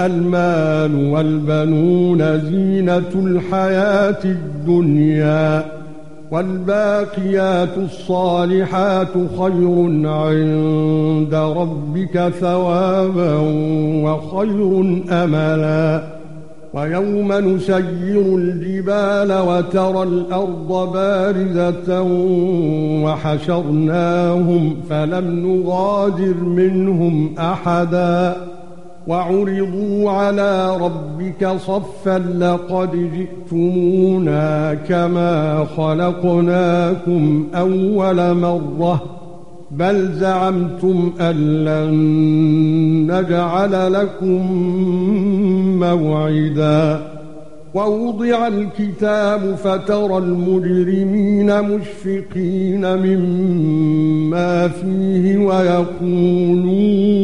المال والبنون زينة الحياة الدنيا والباقيات الصالحات خير عند ربك ثوابا وخير أملا. ويوم نسير الجبال وترى الأرض بارزة وحشرناهم فلم نغادر منهم أحدا. وعرضوا على ربك صفا لقد جئتمونا كما خلقناكم أول مرة بل زعمتم أن لن نجعل لكم موعدا ووضع الكتاب فترى المجرمين مشفقين مما فيه ويقولون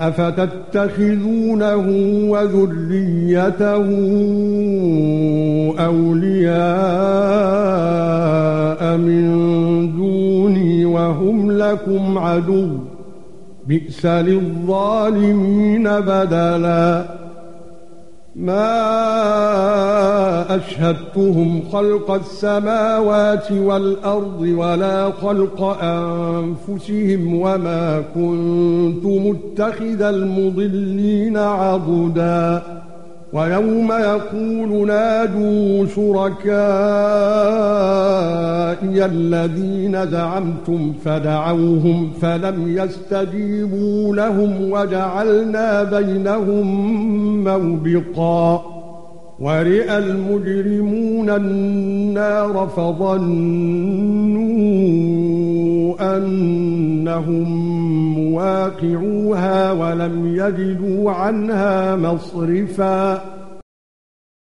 أفتتخذونه وذريته أولياء من دوني وهم لكم عدو بئس للظالمين بدلا ما أشهدتهم خلق السماوات والأرض ولا خلق أنفسهم وما كنت متخذ المضلين عضدا. ويوم يقول نادوا شركائي الذين زعمتم فدعوهم فلم يستجيبوا لهم وجعلنا بينهم موبقا ورئ المجرمون النار فظنوا أنهم مواقعوها ولم يجدوا عنها مصرفا